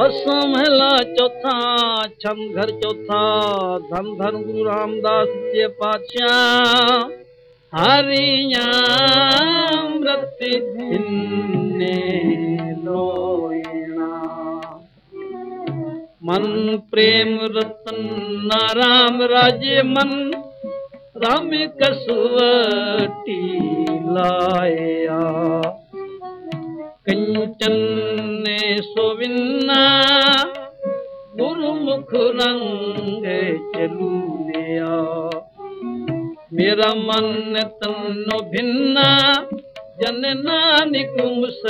असम हला चौथा छंघर चौथा धन धन गुरु रामदास जे पाचा हरिया रता मन प्रेम रतनाम मन राम कसुवटी लाया। कंचने सोविन्ना गुरुमुख रंग चरून मेरा मन तनो भिन जन नानक मुस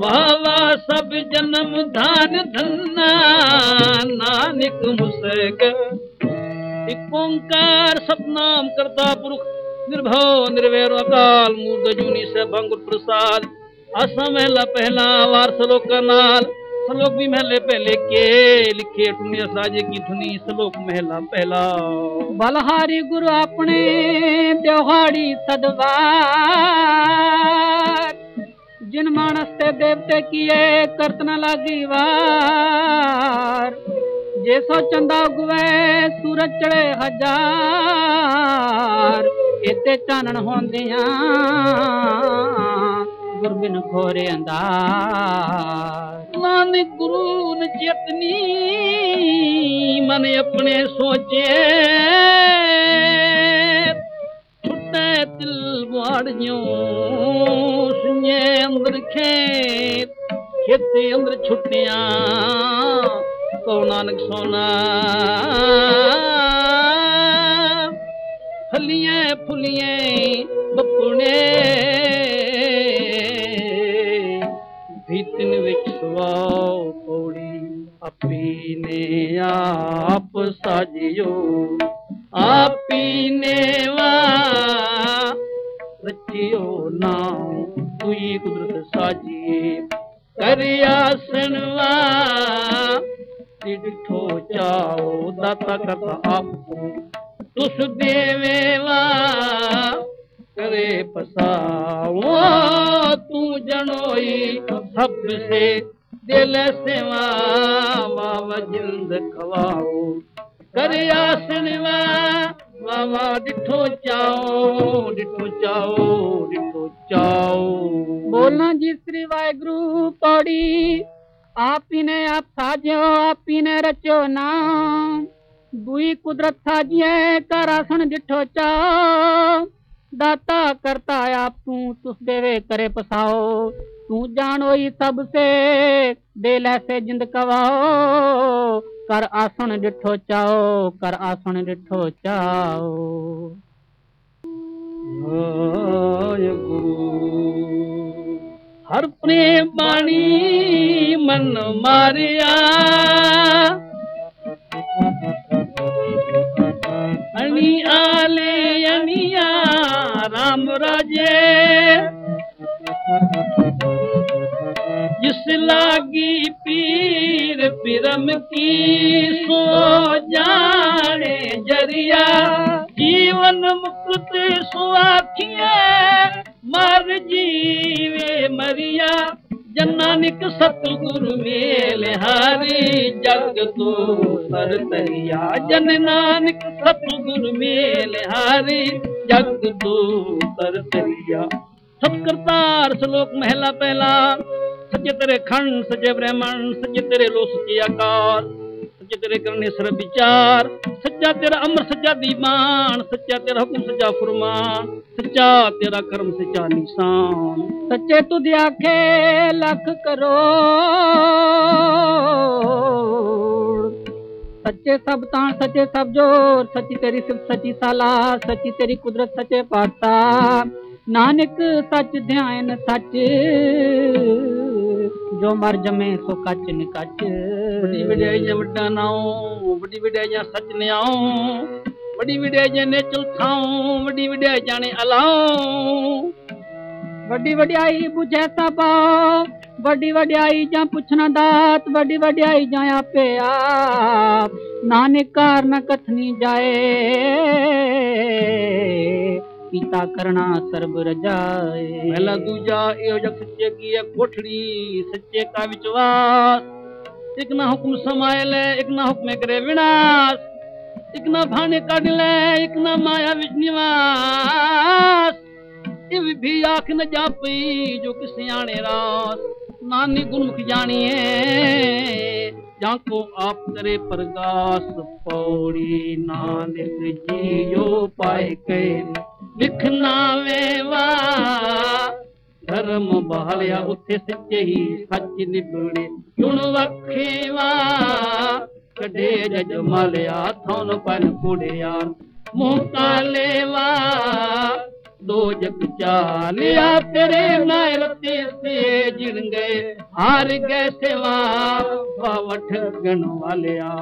बाबा सभ जनम दान नानक मुस ਨਿਰਭਉ ਨਿਰਵੈਰ ਅਕਾਲ ਮੂਰਤ ਜੂਨੀ ਸੈਭੰ ਗੁਰ ਪ੍ਰਸਾਦ। ਅਸਾਂ ਮਹਿਲਾ ਪਹਿਲਾ ਵਾਰ ਸਲੋਕ ਨਾਲ। ਸਲੋਕ ਵੀ ਮਹਿਲੇ ਪਹਿਲੇ ਕੇ, ਲਿਖੇ ਟੁਨੀ ਸਾਜੇ ਕੀ ਧੁਨੀ, ਸਲੋਕ ਮਹਿਲਾ ਪਹਿਲਾ। ਬਲਹਾਰੀ ਗੁਰੂ ਆਪਣੇ ਦਿਹਾੜੀ ਸਦਵਾਰ। ਜਿਨ ਮਾਨਸ ਤੇ ਦੇਵਤੇ ਕੀਏ ਕਰਤ ਨ ਲਾਗੀ ਵਾਰ। ਜੇ ਸੋ ਚੰਦਾ ਉਗਵੇ, ਸੂਰਜ ਚੜੇ ਹਜ਼ਾਰ। ਇਤੇ ਚਾਨਣ ਹੁੰਦਿਆਂ। ਗੁਰਬਿਨ ਖੋਰੇ ਅੰਦਾਰ ਨਾਨਕ ਗੁਰੂ ਨ ਚੇਤਨੀ, ਮਨ ਆਪਣੇ ਸੋਚੇ। ਛੁੱਟੇ ਦਿਲ ਵਾੜਿਓ ਸੁਨੇ ਅੰਦਰ ਖੇਤ। ਖੇਤੇ ਅੰਦਰ ਛੁੱਟਿਆਂ ਕੋ ਨਾਨਕ ਸੋਨਾ। ਫਲੀਆਂ ਫੁਲੀਆਂ ਬਪੁਣੇ ਭੀਤਨ ਵਿੱਚ ਸਵਾਉ ਪੌੜੀ ਆਪੀ ਨੇ ਆਪ ਸਾਜਿਓ। ਆਪੀ ਨੇ ਵਾ ਰਚਿਓ ਨਾਮ ਤੁਈ ਕੁਦਰਤ ਸਾਜੀਏ। ਕਰਿਆ ਆਸਣਵਾ ਡਿਠੋ ਚਾਓ ਦਾਤਾ ਕਰਤਾ ਆਪੂ तुस सुसदेवेवा करे पसाओ तू जनोई सब से दिल सेवा मामा जिंद खवाओ। करे आशीर्वा मामा डिठो चाओ डिठो चाओ डिठो चाओ। बोलना जी श्री वाहेगुरु पौड़ी। आप ही ने आप साजो आप ही ने रचो नाम। ਦੂਈ ਕੁਦਰਤ ਸਾਜੀਏ ਕਰ ਆਸਣ ਡਿਠੋ ਚਾ ਦਾਤਾ ਕਰਤਾ ਆਪ ਤੂੰ ਤੁਸ ਦੇਵੇ ਕਰੇ ਪਸਾਓ। ਤੂੰ ਜਾਣੋਈ ਸਭ ਸੇ, ਦੇ ਲੈ ਸੇ ਜਿੰਦ ਕਵਾਓ। ਕਰ ਆਸਣ ਡਿਠੋ ਚਾਓ ਕਰ ਆਸਣ ਡਿਠੋ ਚਾਓ। ਵਾਹਿਗੁਰੂ ਹਰ ਪ੍ਰੇਮ ਬਾਣੀ ਮਨ ਮਾਰਿਆ। राम राजे। जिस लागी पीर पिरम की सो जाने ज़रिया। जीवन मुकृत सुखिया मर जीवे मरिया। ਜਨ ਨਾਨਕ ਸਤਿਗੁਰੂ ਮੇਲ ਹਾਰੀ ਜਗ ਤੋ ਸਰ ਤਰੀਆ ਜਨ ਨਾਨਕ ਸਤਿਗੁਰੂ ਮੇਲ ਹਾਰੀ ਜਗ ਤੋ ਸਰ ਤਰੀਆ ਸਤ ਕਰਤਾਰ ਸ਼ਲੋਕ ਮਹਿਲਾ ਪਹਿਲਾ। ਸੱਚੇ ਤੇਰੇ ਖੰਡ, ਸੱਚੇ ਬ੍ਰਹਮਣ ਸੱਚੇ ਤੇਰੇ ਲੋ ਸੱਚੇ ਆਕਾਰ। ਸੱਚੇ ਤੇਰੇ ਕਰਨੇ ਸਰ ਵਿਚਾਰ। ਸੱਚਾ ਤੇਰਾ ਅੰਮ੍ਰਿ, ਸੱਚਾ ਦੀਵਾਨ। ਸੱਚਾ ਤੇਰਾ ਹੁਕਮ, ਸੱਚਾ ਫਰਮਾਨ। ਸੱਚਾ ਤੇਰਾ ਕਰਮ, ਸੱਚਾ ਨਿਸ਼ਾਨ। ਸੱਚੇ ਤੁਧ ਆਖੇ ਲੱਖ ਕਰੋ। ਸੱਚੇ ਸਭ ਤਾਂ ਸੱਚੇ ਸਭ ਜੋਰ। ਸੱਚੀ ਤੇਰੀ ਸਿਫਤ, ਸੱਚੀ ਸਾਲਾ ਸੱਚੀ ਤੇਰੀ ਕੁਦਰਤ, ਸੱਚੇ ਪਾਤਾ ਨਾਨਕ ਸੱਚ ਧਿਆਨ ਸੱਚ। ਜੋ ਮਰ ਜਮੇ ਸੋ ਕੱਚ ਨਿਕੱਚ ਵੱਡੀ ਵਡਿਆਈ ਵੱਡਾ ਨਾਉ ਵੱਡੀ ਵਡਿਆਈ ਸੱਚ ਨਿਆਉ ਵੱਡੀ ਵਡਿਆਈ ਨੇ ਚੁਲਥਾਉ ਵੱਡੀ ਵਡਿਆਈ ਜਾਣੇ ਅਲਾਉ ਵੱਡੀ ਵਡਿਆਈ ਬੁਝੇ ਸਭ ਵੱਡੀ ਵਡਿਆਈ ਜਾਂ ਪੁੱਛਣਾ ਦਾਤ, ਵੱਡੀ ਵਡਿਆਈ ਜਾਂ ਆਪੇ ਆਪ। ਨਾਨਕ ਕਾਰ ਨ ਕਥਨੀ ਜਾਏ। ਕੀਤਾ ਕਰਨਾ ਸਰਬ ਰਜਾਏ। ਪਹਿਲਾ ਦੂਜਾ ਇਹੋ ਜਿਹਾ ਸੱਚੇ ਕੀ ਹੈ, ਕੋਠੜੀ ਸੱਚੇ ਕਾ ਵਿਚਵਾਸ। ਇੱਕ ਨਾ ਹੁਕਮ ਸਮਾਏ ਲੈ, ਇੱਕ ਨਾ ਹੁਕਮੇ ਕਰੇ ਵਿਨਾਸ਼। ਇੱਕ ਨਾ ਭਾਣੇ ਕੱਢ ਲੈ, ਇੱਕ ਨਾ ਮਾਇਆ ਵਿੱਚ ਨਿਵਾਸ। ਇਹ ਵੀ ਆਖ ਨ ਜਾਪਈ ਜੋ ਕਿ ਸਿਆਣੇ ਰਾਸ। ਨਾਨੀ ਗੁਰਮੁਖ ਜਾਣੀਏ, ਜਾਂ ਕੋ ਆਪ ਕਰੇ ਪ੍ਰਗਾਸ। ਪੌੜੀ ਨਾਨਕ ਜੀਓ ਪਾਏ ਕੇ ते न हारेवाण विया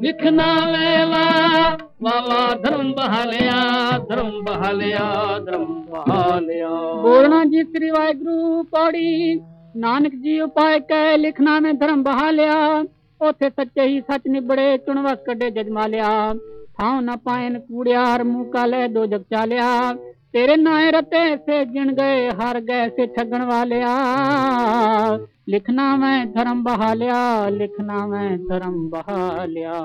ਵਿਖਣਾ ਵੇਲਾ ਵਾਵਾ ਧਰਮ ਬਹਾਲਿਆ ਧਰਮ ਬਹਾਲਿਆ ਧਰਮ ਬਹਾਲਿਆ। ਬੋਲਣਾ ਜੀ ਸ੍ਰੀ ਵਾਹਿਗੁਰੂ ਪੌੜੀ, ਨਾਨਕ ਜੀ ਉਪਾਇ ਕੈ, ਲਿਖਣਾ ਮੈਂ ਧਰਮ ਬਹਾਲਿਆ। ਉਥੇ ਸੱਚੇ ਹੀ ਸੱਚ ਨਿਬੜੇ, ਚੁਣਵਸ ਕੱਢੇ ਜਜਮਾਲਿਆ। ਥਾਉ ਨਾ ਪਾਇਨ ਹਰ ਮੂੰਹ ਕਾਲੇ ਦੋ ਜਗ ਚਾਲਿਆ। ਤੇਰੇ ਨਾਏ ਰਤੇ ਸੇ ਜਿਣ ਗਏ, ਹਰ ਗਏ ਸੇ ਠੱਗਣ ਵਾਲਿਆ। ਲਿਖਣਾ ਮੈਂ ਧਰਮ ਬਹਾਲਿਆ, ਲਿਖਣਾ ਮੈਂ ਧਰਮ ਬਹਾਲਿਆ।